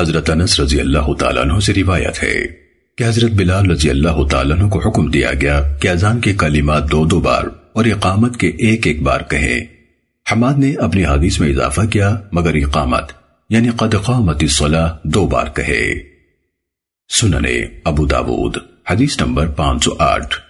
حضرت انس رضی اللہ تعالیٰ عنہ سے روایت ہے کہ حضرت بلال رضی اللہ تعالیٰ عنہ کو حکم دیا گیا کہ اذان کے کلمات دو دو بار اور اقامت کے ایک ایک بار کہیں۔ حماد نے اپنی حدیث میں اضافہ کیا، مگر اقامت یعنی قد قامت الصلاح دو بار کہے۔ سننے ابو داود، حدیث نمبر پانچ سو آٹھ۔